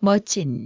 멋진